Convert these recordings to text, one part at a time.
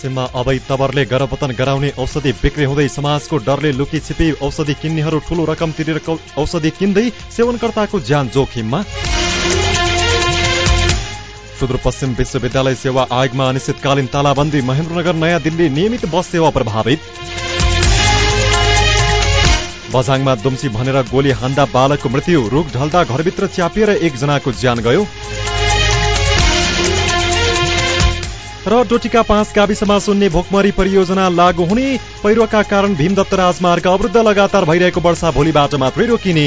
सुदूरपश्चिममा अवैध तवरले गरपतन गराउने औषधि बिक्री हुँदै समाजको डरले लुकी छिपी औषधि किन्नेहरू ठूलो रकम तिरेर औषधि किन्दै सेवनकर्ताको ज्यान जोखिममा। सुदूरपश्चिम विश्वविद्यालय सेवा आयोगमा अनिश्चितकालीन तालाबन्दी। महेन्द्रनगर नयाँ दिल्ली नियमित बस सेवा प्रभावित। बझाङमा दुम्सी भनेर गोली हान्दा बालकको मृत्यु। रुख ढल्दा घरभित्र च्यापिएर एकजनाको ज्यान गयो। र डोटीका पाँच गाविसमा सुन्ने भोकमरी परियोजना लागू हुने पहिरोका कारण भीमदत्त राजमार्ग अवरुद्ध लगातार भइरहेको वर्षा भोलिबाट मात्रै रोकिने।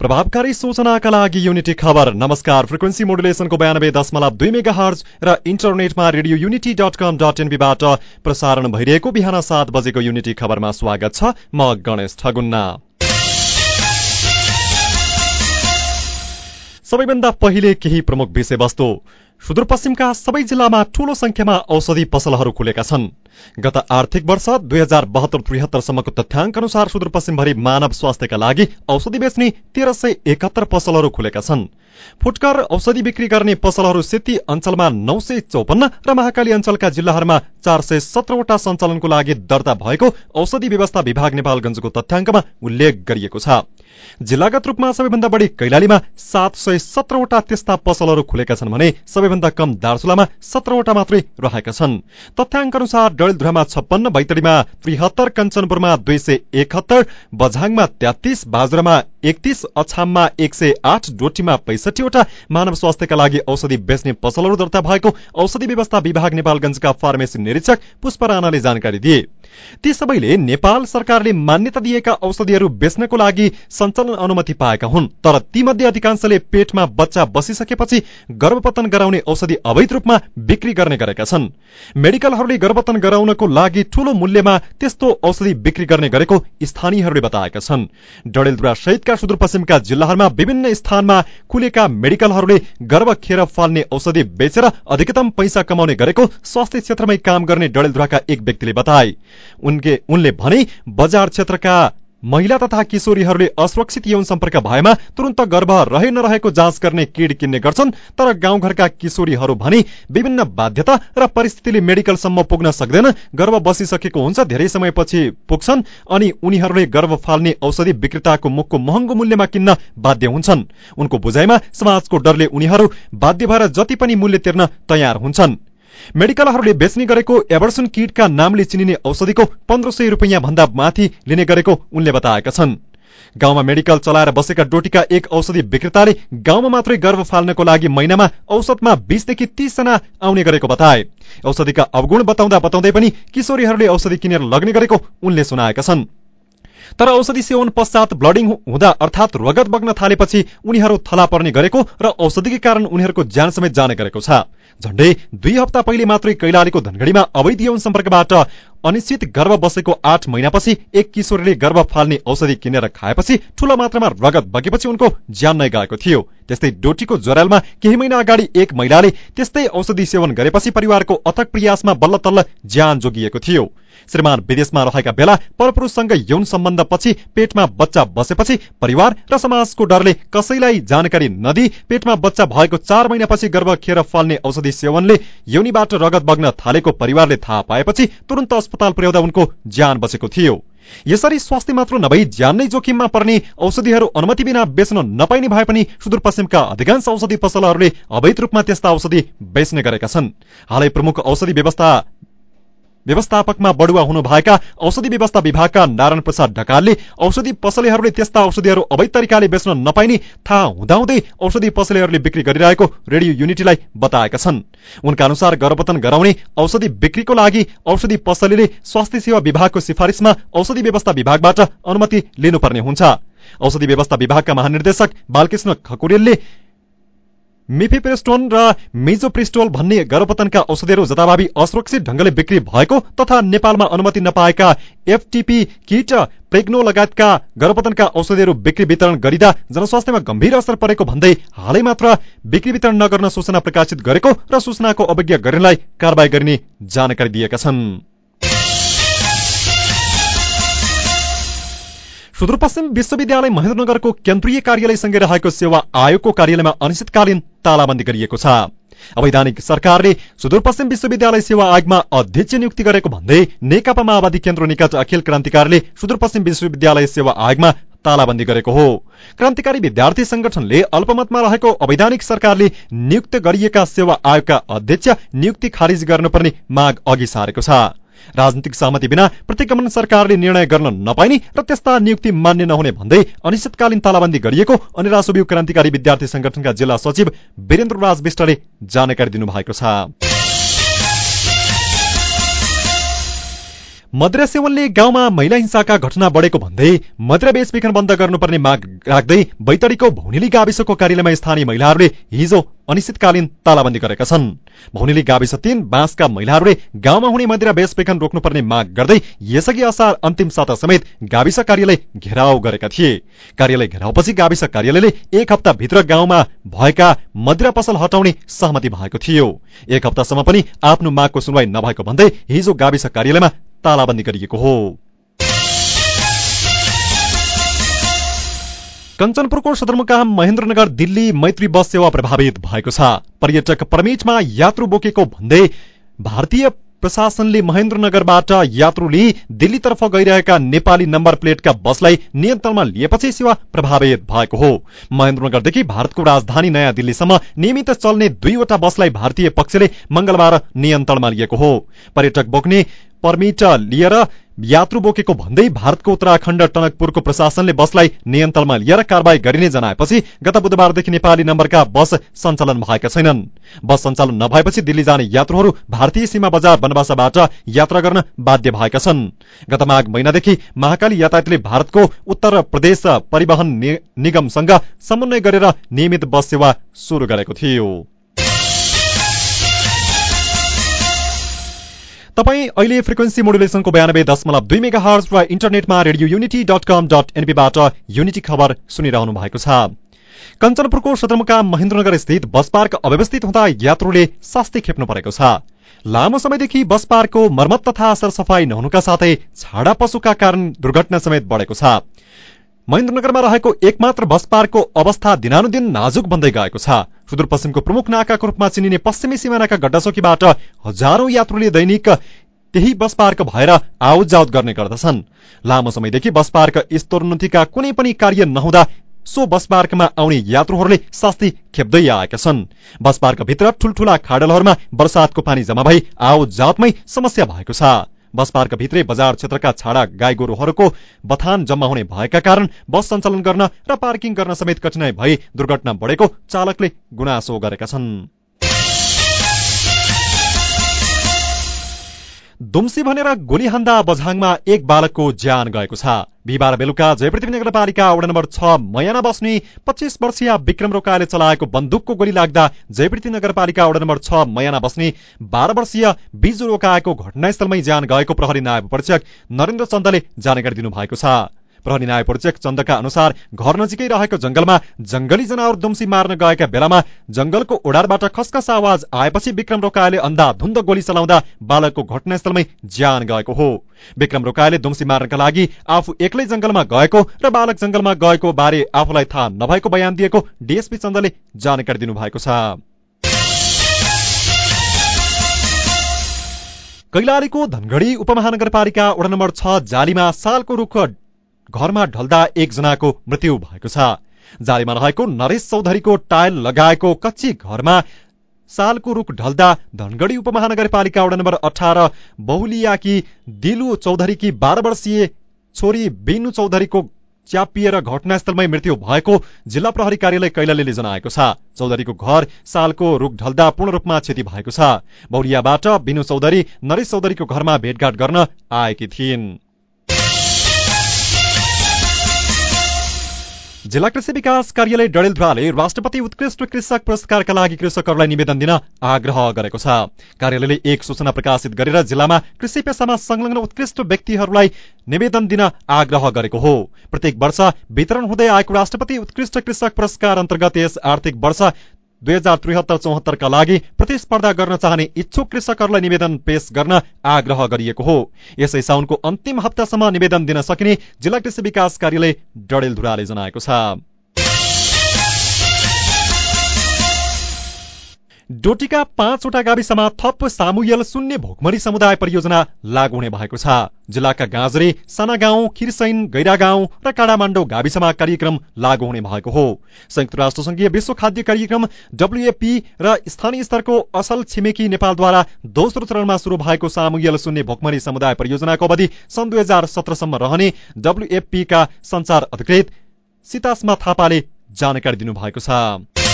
प्रभावकारी सूचनाका लागि युनिटी खबर। नमस्कार फ्रिक्वेन्सी मोडुलेसनको बयानब्बे दशमलव दुई मेगा हर्ज र इन्टरनेटमा radio Unity dot com dot एनबीबाट प्रसारण भइरहेको बिहान सात बजेको युनिटी खबरमा स्वागत छ म गणेश ठगुन्ना। सबैभन्दा पहिले केही प्रमुख विषयवस्तु। सुदूरपश्चिमका सबै जिल्लामा ठूलो संख्यामा औषधि पसलहरू खुलेका छन्। गत आर्थिक वर्ष दुई हजार बहत्तर त्रिहत्तरसम्मको तथ्याङ्क अनुसार सुदूरपश्चिमभरि मानव स्वास्थ्यका लागि औषधि बेच्ने तेह्र सय एकात्तर पसलहरू खुलेका छन्। फुटकर औषधि बिक्री गर्ने पसलहरू सेती अञ्चलमा नौ सय चौपन्न र महाकाली अञ्चलका जिल्लाहरूमा चार सय सत्रवटा सञ्चालनको लागि दर्ता भएको औषधि व्यवस्था विभाग नेपालगञ्जको तथ्याङ्कमा उल्लेख गरिएको छ। जिल्लागत रूपमा सबैभन्दा बढी कैलालीमा सात सय सत्रवटा त्यस्ता पसलहरू खुलेका छन् भने सबैभन्दा कम दार्चुलामा सत्रवटा मात्रै रहेका छन्। तथ्याङ्क अनुसार डडेलधुरामा छप्पन्न बैतडीमा त्रिहत्तर कञ्चनपुरमा दुई सय एकहत्तर बझाङमा तेत्तीस बाजुरामा एकतीस अछाममा एक सय आठ डोटीमा पैसठीवटा मानव स्वास्थ्यका लागि औषधि बेच्ने पसलहरू दर्ता भएको औषधि व्यवस्था विभाग नेपालगञ्जका फार्मेसी निरीक्षक पुष्प राणाले जानकारी दिए। ती सबैले नेपाल सरकारले मान्यता दिएका औषधिहरू बेच्नको लागि सञ्चालन अनुमति पाएका हुन् तर तीमध्ये अधिकांशले पेटमा बच्चा बसिसकेपछि गर्भपतन गराउने औषधि अवैध रूपमा बिक्री गर्ने गरेका छन्। मेडिकलहरूले गर्भपतन गराउनको लागि ठूलो मूल्यमा त्यस्तो औषधि बिक्री गर्ने गरेको स्थानीयहरूले बताएका छन्। डडेलधुरा सहितका सुदूरपश्चिमका जिल्लाहरूमा विभिन्न स्थानमा खुलेका मेडिकलहरूले गर्भ खेर फाल्ने औषधि बेचेर अधिकतम पैसा कमाउने गरेको स्वास्थ्य क्षेत्रमै काम गर्ने डडेलधुराका एक व्यक्तिले बताए। उनके उनले भने बजार क्षेत्रका महिला तथा किशोरीहरूले असुरक्षित यौन सम्पर्क भएमा तुरन्त गर्भ रहे नरहेको जाँच गर्ने किड किन्ने गर्छन् तर गाउँघरका किशोरीहरू भने विभिन्न बाध्यता र परिस्थितिले मेडिकलसम्म पुग्न सक्दैन गर्भ बसिसकेको हुन्छ धेरै समयपछि पुग्छन् अनि उनीहरूले गर्भ फाल्ने औषधि विक्रेताको मुखको महँगो मूल्यमा किन्न बाध्य हुन्छन्। उनको बुझाइमा समाजको डरले उनीहरू बाध्य भएर जति पनि मूल्य तिर्न तयार हुन्छन्। मेडिकलहरूले बेच्ने गरेको एभर्सन किटका नामले चिनिने औषधिको पन्ध्र सय रुपियाँ भन्दा माथि लिने गरेको उनले बताएका छन्। गाउँमा मेडिकल चलाएर बसेका डोटीका एक औषधि विक्रेताले गाउँमा मात्रै गर्भ फाल्नको लागि महिनामा औषधमा बीसदेखि तीसजना आउने गरेको बताए। औषधिका अवगुण बताउँदा बताउँदै पनि किशोरीहरूले औषधि किनेर लग्ने गरेको उनले सुनाएका छन्। तर औषधि सेवन पश्चात ब्लडिङ हुँदा अर्थात रगत बग्न थालेपछि उनीहरू थला पर्ने गरेको र औषधिकै कारण उनीहरूको ज्यान समेत जाने गरेको छ। झण्डै दुई हप्ता पहिले मात्रै कैलालीको धनगढ़ीमा अवैध यौन सम्पर्कबाट अनिश्चित गर्भ बसेको आठ महिनापछि एक किशोरीले गर्भ फाल्ने औषधि किनेर खाएपछि ठूलो मात्रामा रगत बगेपछि उनको ज्यान नै गएको थियो। त्यस्तै डोटीको जोरालमा केही महिना अगाडि एक महिलाले त्यस्तै औषधि सेवन गरेपछि परिवारको अथक प्रयासमा बल्ल तल्ल ज्यान जोगिएको थियो। श्रीमान विदेशमा रहेका बेला परपुरुषसँग यौन सम्बन्ध पछि पेटमा बच्चा बसेपछि परिवार र समाजको डरले कसैलाई जानकारी नदिई पेटमा बच्चा भएको चार महिनापछि गर्भ खेर फाल्ने औषधि सेवनले यौनीबाट रगत बग्न थालेको परिवारले थाहा पाएपछि तुरन्त अस्पताल पुर्याउँदा उनको ज्यान बचेको थियो। यसरी स्वास्थ्य मात्र नभई ज्यान नै जोखिममा पर्ने औषधिहरू अनुमति बिना बेच्न नपाइने भए पनि सुदूरपश्चिमका अधिकांश औषधि पसलहरूले अवैध रूपमा त्यस्ता औषधि बेच्ने गरेका छन्। हालै प्रमुख औषधि व्यवस्था व्यवस्थापकमा बढुवा हुनुभएका औषधि व्यवस्था विभागका नारायण प्रसाद ढकालले औषधि पसलेहरूले त्यस्ता औषधिहरू अवैध तरिकाले बेच्न नपाइने थाहा हुँदाहुँदै औषधि पसलेहरूले बिक्री गरिरहेको रेडियो युनिटीलाई बताएका छन्। उनका अनुसार गर्भपतन गराउने औषधि बिक्रीको लागि औषधि पसलेले स्वास्थ्य सेवा विभागको सिफारिसमा औषधि व्यवस्था विभागबाट अनुमति लिनुपर्ने हुन्छ। औषधि व्यवस्था विभागका महानिर्देशक बालकृष्ण खकुरेलले मिफिप्रेस्टोन र मिजोप्रिस्टोल भन्ने गर्भपतनका औषधिहरू जताभावी असुरक्षित ढंगले बिक्री भएको तथा नेपालमा अनुमति नपाएका एफटीपी किट प्रेग्नो लगायतका गर्भपतनका औषधिहरू बिक्री वितरण गरिँदा जनस्वास्थ्यमा गम्भीर असर परेको भन्दै हालै मात्र बिक्री वितरण नगर्न सूचना प्रकाशित गरेको र सूचनाको अवज्ञा गर्नेलाई कारवाही गरिने जानकारी दिएका छन्। सुदूरपश्चिम विश्वविद्यालय महेन्द्रनगरको केन्द्रीय कार्यालयसँगै रहेको सेवा आयोगको कार्यालयमा अनिश्चितकालीन तालाबन्दी गरिएको छ। अवैधानिक सरकारले सुदूरपश्चिम विश्वविद्यालय सेवा आयोगमा अध्यक्ष नियुक्ति गरेको भन्दै नेकपा माओवादी केन्द्र निकट अखिल क्रान्तिकारीले सुदूरपश्चिम विश्वविद्यालय सेवा आयोगमा तालाबन्दी गरेको हो। क्रान्तिकारी विद्यार्थी संगठनले अल्पमतमा रहेको अवैधानिक सरकारले नियुक्त गरिएका सेवा आयोगका अध्यक्ष नियुक्ति खारिज गर्नुपर्ने माग अघि सारेको छ। राजनीतिक सहमति बिना प्रतिगमन सरकारले निर्णय गर्न नपाइने र त्यस्ता नियुक्ति मान्य नहुने भन्दै अनिश्चितकालीन तालाबन्दी गरिएको अनि रासोबिउ क्रान्तिकारी विद्यार्थी संगठनका जिल्ला सचिव वीरेन्द्र राज विष्टले जानकारी दिनुभएको छ। मद्रा सेवनले गाउँमा महिला हिंसाका घटना बढेको भन्दै मद्रा बेचबिखन बन्द गर्नुपर्ने माग राख्दै बैतडीको भौनेली गाविसको कार्यालयमा स्थानीय महिलाहरूले हिजो अनिश्चितकालीन तालाबन्दी गरेका छन्। भौनेली गाविस तीन बाँसका महिलाहरूले गाउँमा हुने मदिरा बेचबिखन रोक्नुपर्ने माग गर्दै यसअघि असार अन्तिम साता समेत गाविस कार्यालय घेराउ गरेका थिए। कार्यालय घेराउपछि गाविस कार्यालयले एक हप्ताभित्र गाउँमा भएका मदिरा पसल हटाउने सहमति भएको थियो। एक हप्तासम्म पनि आफ्नो मागको सुनवाई नभएको भन्दै हिजो गाविस कार्यालयमा तालाबन्दी गरिएको हो। कञ्चनपुरको सदरमुकाम महेन्द्रनगर दिल्ली मैत्री बस सेवा प्रभावित भएको छ। पर्यटक परमिटमा यात्रु बोकेको भन्दै भारतीय प्रशासनले महेन्द्रनगरबाट यात्रु लिई दिल्लीतर्फ गइरहेका नेपाली नम्बर प्लेटका बसलाई नियन्त्रणमा लिएपछि सेवा प्रभावित भएको हो। महेन्द्रनगरदेखि भारतको राजधानी नयाँ दिल्लीसम्म नियमित चल्ने दुईवटा बसलाई भारतीय पक्षले मंगलबार नियन्त्रणमा लिएको हो। पर्यटक बोक्ने पर्मिट लिएर यात्रु बोकेको भन्दै भारतको उत्तराखण्ड टनकपुरको प्रशासनले बसलाई नियन्त्रणमा लिएर कारवाही गरिने जनाएपछि गत बुधबारदेखि नेपाली नम्बरका बस सञ्चालन भएका छैनन्। बस सञ्चालन नभएपछि दिल्ली जाने यात्रुहरू भारतीय सीमा बजार बनवासाबाट यात्रा गर्न बाध्य भएका छन्। गत माघ महिनादेखि महाकाली यातायातले भारतको उत्तर प्रदेश परिवहन निगमसँग समन्वय गरेर नियमित बस सेवा शुरू गरेको थियो। तपाईँ अहिले फ्रिक्वेन्सी मोडुलेसनको बयानब्बे दशमलव दुई मेगा हर्ज र इन्टरनेटमा radio Unity dot com dot एनपीबाट unity खबर सुनिरहनु भएको छ। कञ्चनपुरको सदरमुकाम महेन्द्रनगर स्थित बस पार्क अव्यवस्थित हुँदा यात्रुले शास्ति खेप्नु परेको छ। लामो समयदेखि बस पार्कको मर्मत तथा सरसफाई नहुनुका साथै छाडा पशुका कारण दुर्घटना समेत बढेको छ। महेन्द्रनगरमा रहेको एकमात्र बस पार्कको अवस्था दिनानुदिन नाजुक बन्दै गएको छ। सुदूरपश्चिमको प्रमुख नाकाको रूपमा चिनिने पश्चिमी सिमानाका गड्डाचौकीबाट हजारौं यात्रुले दैनिक त्यही बस पार्क भएर आवत जावत गर्ने गर्दछन्। लामो समयदेखि बस पार्क स्तरोन्नतिका कुनै पनि कार्य नहुँदा सो बस पार्कमा आउने यात्रुहरूले शास्ति खेप्दै आएका छन्। बस पार्कभित्र ठूल्ठूला खाडलहरूमा वर्षातको पानी जम्मा भई आवत जावतमै समस्या भएको छ। बस पार्क भित्रै बजार क्षेत्रका छाडा गाई गोरुहरूको बथान जम्मा हुने भएका कारण बस सञ्चालन गर्न र पार्किङ गर्न समेत कठिनाई भई दुर्घटना बढेको चालकले गुनासो गरेका छन्। दुम्सी भनेर गोली हान्दा बझाङमा एक बालकको ज्यान गएको छ। बिहिबार बेलुका जयपृथ्वी नगरपालिका वडा नम्बर छ मयाना बस्ने पच्चिस वर्षीय विक्रम रोकाले चलाएको बन्दुकको गोली लाग्दा जयपृथ्वी नगरपालिका वडा नम्बर छ मयाना बस्ने बाह्र वर्षीय बिजु रोकाएको घटनास्थलमै ज्यान गएको प्रहरी नायब परीक्षक नरेन्द्र चन्दले जानकारी दिनुभएको छ। प्रहरी न्याय परीक्षक चन्दका अनुसार घर नजिकै रहेको जंगलमा जंगली जनावर दुम्सी मार्न गएका बेलामा जंगलको ओडारबाट खसखस आवाज आएपछि विक्रम रोकायले अन्धाधुन्द गोली चलाउँदा बालकको घटनास्थलमै ज्यान गएको हो। विक्रम रोकायले दुम्सी मार्नका लागि आफू एक्लै जंगलमा गएको र बालक जंगलमा गएको बारे आफूलाई थाहा नभएको बयान दिएको डीएसपी चन्दले जानकारी दिनुभएको छ। कैलालीको धनगढ़ी उपमहानगरपालिका वडा नम्बर छ जालीमा सालको रुख घरमा ढल्दा एकजनाको मृत्यु भएको छ। जालीमा रहेको नरेश चौधरीको टायल लगाएको कच्ची घरमा सालको रुख ढल्दा धनगढ़ी उपमहानगरपालिका वडा नम्बर अठार बहुलियाकी दिलु चौधरीकी बाह्र वर्षीय छोरी बिनु चौधरीको च्यापिएर घटनास्थलमै मृत्यु भएको जिल्ला प्रहरी कार्यालय कैलालीले जनाएको छ। चौधरीको घर सालको रुख ढल्दा पूर्ण रूपमा क्षति भएको छ। बौरियाबाट बिनु चौधरी नरेश चौधरीको घरमा भेटघाट गर्न आएकी थिइन्। जिल्ला कृषि विकास कार्यालय डडेलधुराले राष्ट्रपति उत्कृष्ट कृषक पुरस्कारका लागि कृषकहरूलाई निवेदन दिन आग्रह गरेको छ। कार्यालयले एक सूचना प्रकाशित गरेर जिल्लामा कृषि पेसामा संलग्न उत्कृष्ट व्यक्तिहरूलाई निवेदन दिन आग्रह गरेको हो। प्रत्येक वर्ष वितरण हुँदै आएको राष्ट्रपति उत्कृष्ट कृषक पुरस्कार अन्तर्गत यस आर्थिक वर्ष दुई हजार त्रिहत्तर चौहत्तरका लागि प्रतिस्पर्धा गर्न चाहने इच्छुक कृषकहरूलाई निवेदन पेश गर्न आग्रह गरिएको हो। यसै साउनको अन्तिम हप्तासम्म निवेदन दिन सकिने जिल्ला कृषि विकास कार्यालय डडेलधुराले जनाएको छ। डोटीका पाँचवटा गाविसमा थप सामुयल शून्य भोकमरी समुदाय परियोजना लागू हुने भएको छ। जिल्लाका गाँजरे साना गाउँ खिरसैन गैरा गाउँ र काडामाण्डो गाविसमा कार्यक्रम लागू हुने भएको हो। संयुक्त राष्ट्र संघीय विश्व खाद्य कार्यक्रम डब्ल्युएपी र स्थानीय स्तरको असल छिमेकी नेपालद्वारा दोस्रो चरणमा शुरू भएको सामुयल शून्य भोकमरी समुदाय परियोजनाको अवधि सन् दुई हजार सत्रसम्म रहने डब्ल्युएफपीका संचार अधिकृत सीतास्मा थापाले जानकारी दिनुभएको छ।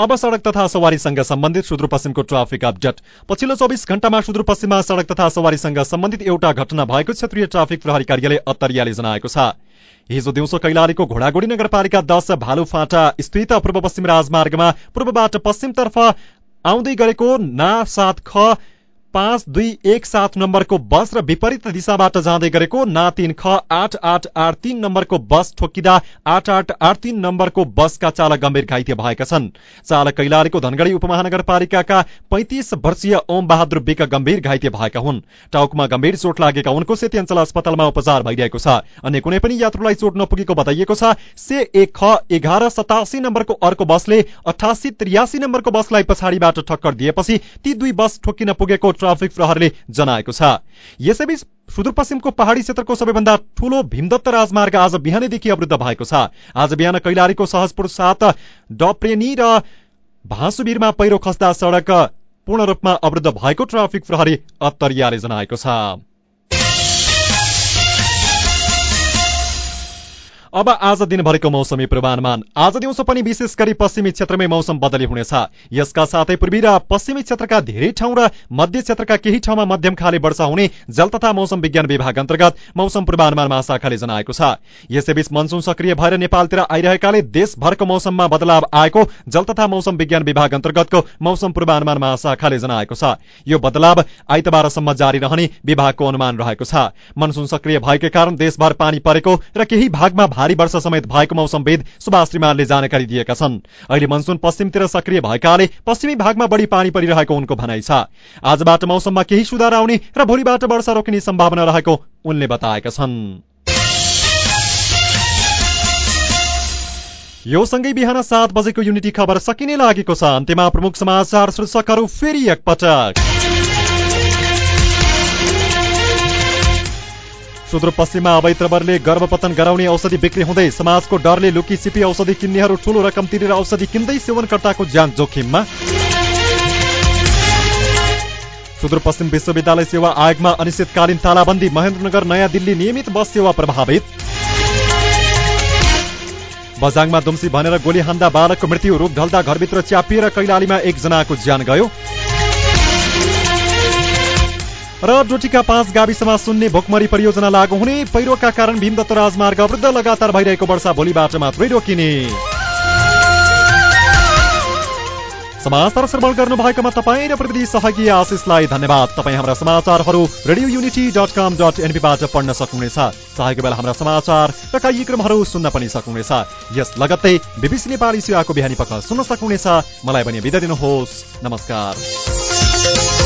अब सड़क तथा सवारीसँग सम्बन्धित सुदूरपश्चिमको ट्राफिक अपडेट। पछिल्लो चौबिस घण्टामा सुदूरपश्चिममा सड़क तथा सवारीसँग सम्बन्धित एउटा घटना भएको क्षेत्रीय ट्राफिक प्रहरी कार्यालय अत्तरियाले जनाएको छ। हिजो दिउँसो कैलालीको घोडागोडी नगरपालिका दश भालुफाटा स्थित पूर्व पश्चिम राजमार्गमा पूर्वबाट पश्चिमतर्फ आउँदै गरेको ना सात ख पाँच दुई एक सात नम्बरको बस र विपरीत दिशाबाट जाँदै गरेको ना तिन ख आठ आठ आठ तीन नम्बरको बस ठोकिँदा आठ आठ आठ तीन नम्बरको बसका चालक गम्भीर घाइते भएका छन्। चालक कैलालीको धनगढ़ी उपमहानगरपालिकाका पैंतिस वर्षीय ओम बहादुर विक गम्भीर घाइते भएका हुन्। टाउकमा गम्भीर चोट लागेका उनको सेती अञ्चल अस्पतालमा उपचार भइरहेको छ। अन्य कुनै पनि यात्रुलाई चोट नपुगेको बताइएको छ से एक ख एघार सतासी नम्बरको अर्को बसले अठासी त्रियासी नम्बरको बसलाई पछाडिबाट ठक्कर दिएपछि ती दुई बस ठोकिन पुगेको ट्राफिक प्रहरले जनाएको छ। यसैबीच सुदूरपश्चिमको पहाड़ी क्षेत्रको सबैभन्दा ठूलो भीमदत्त राजमार्ग आज बिहानैदेखि अवरुद्ध भएको छ। आज बिहान कैलालीको सहजपुर सात डप्रेनी र भाँसुबिरमा पहिरो खस्दा सड़क पूर्ण रूपमा अवरुद्ध भएको ट्राफिक प्रहरी अत्तरियाले जनाएको छ। अब आज दिनभरिको मौसमी पूर्वानुमान। आज दिउँसो पनि विशेष गरी पश्चिमी क्षेत्रमै मौसम बदली हुनेछ। यसका साथै पूर्वी र पश्चिमी क्षेत्रका धेरै ठाउँ र मध्य क्षेत्रका केही ठाउँमा मध्यम खाले वर्षा हुने जल तथा मौसम विज्ञान विभाग अन्तर्गत मौसम पूर्वानुमान महाशाखाले जनाएको छ। यसैबीच मनसुन सक्रिय भएर नेपालतिर आइरहेकाले देशभरको मौसममा बदलाव आएको जल तथा मौसम विज्ञान विभाग अन्तर्गतको मौसम पूर्वानुमान महाशाखाले जनाएको छ। यो बदलाव आइतबारसम्म जारी रहने विभागको अनुमान रहेको छ। मनसुन सक्रिय भएकै कारण देशभर पानी परेको र केही भागमा भारी वर्षा समेत भएको मौसमविद सुभाष श्रीमानले जानकारी दिएका छन्। अहिले मनसुन पश्चिमतिर सक्रिय भएकाले पश्चिमी भागमा बढी पानी परिरहेको उनको भनाइ छ। आजबाट मौसममा केही सुधार आउने र भोलिबाट वर्षा रोकिने सम्भावना रहेको उनले बताएका छन्। यो सँगै बिहान सात बजेको युनिटी खबर सकिने लागेको छ। अन्त्यमा प्रमुख समाचार शीर्षकहरू फेरि एकपटक। सुदूरपश्चिममा अवैध रबरले गर्भपतन गराउने औषधि बिक्री हुँदै समाजको डरले लुकी छिपी औषधि किन्नेहरू ठूलो रकम तिरेर औषधि किन्दै सेवनकर्ताको ज्यान जोखिममा। सुदूरपश्चिम विश्वविद्यालय सेवा आयोगमा अनिश्चितकालीन तालाबन्दी महेन्द्रनगर नयाँ दिल्ली नियमित बस सेवा प्रभावित। बजाङमा दुम्सी भनेर गोली हान्दा बालकको मृत्यु रूप ढल्दा घरभित्र च्यापिएर कैलालीमा एकजनाको ज्यान गयो। र डोटीका पाँच गाविसमा सुन्ने भोकमरी परियोजना लागू हुने पहिरोका कारण भीमदत्त राजमार्ग अवृद्ध लगातार भइरहेको वर्षा भोलिबाट मात्रै रोकिने समाचार श्रवण गर्नुभएकोमा तपाईँ र प्रविधि सहयोगी आशिषलाई धन्यवाद। तपाईँ हाम्रा समाचारहरू radio Unity dot com dot एनपीबाट पढ्न सक्नुहुनेछ। चाहेको बेला हाम्रा समाचार र कार्यक्रमहरू सुन्न पनि सक्नुहुनेछ। यस लगत्तै बिबिसी नेपाली सेवाको बिहानी पख सुन्न सक्नुहुनेछ। मलाई पनि बिदा दिनुहोस्। नमस्कार।